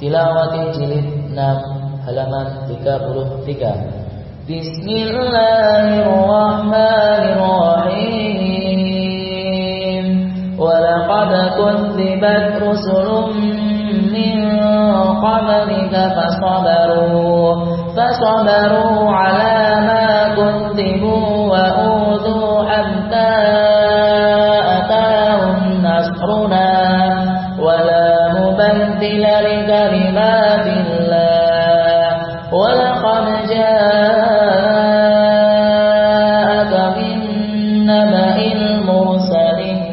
Tilawati jilid 6 halaman 33 Bismillahirrahmanirrahim Walaqad kudzibat rusulun min qablika fasabaru fasabaru ala ma kudzibu wa udhu المرسلين.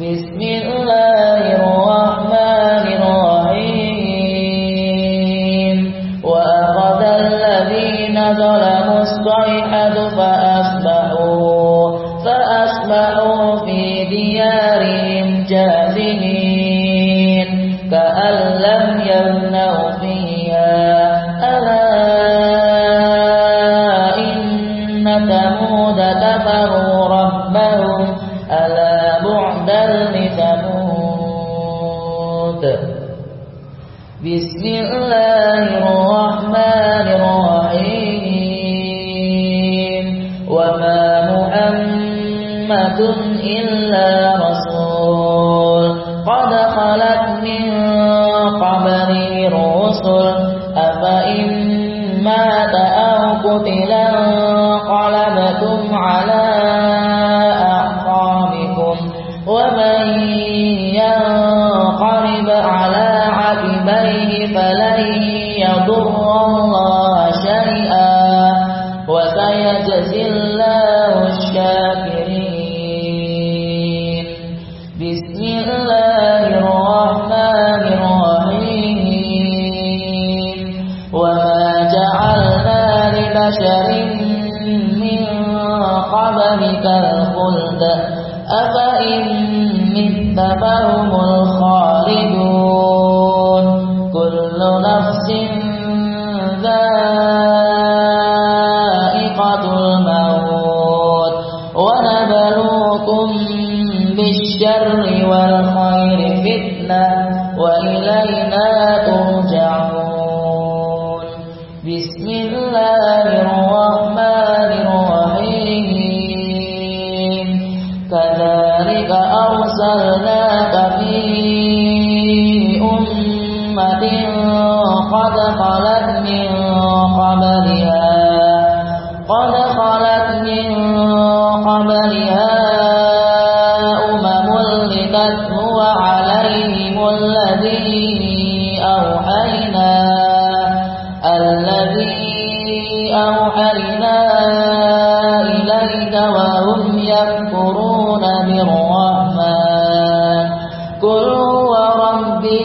بسم الله الرحمن الرحيم. وأخذ الذين ظلموا الصيحة فأصبحوا فأصبحوا في ديارهم جاثمين. كأن لم يغنوا بسم الله الرحمن الرحيم. وما محمد إلا رسول. قد خلت من قبله الرسل. أفإن مات أو قتلا انقلبتم على أعقابكم. ومن ينقلب على وسيجزي الله الشاكرين بسم الله الرحمن الرحيم. وما جعلنا لبشر من قبلك الخلد. أفإن مت فهم الخالدون. كل نفس ذائقة بالشر والخير فتنة وإلينا ترجعون. بسم الله الرحمن الرحيم. كذلك أرسلناك في أمة قد خلت من قبلها قد خلت من قبلها لتتلو عليهم الذي أوحينا الذي أوحينا إليك وهم يكفرون بالرحمن. قل هو ربي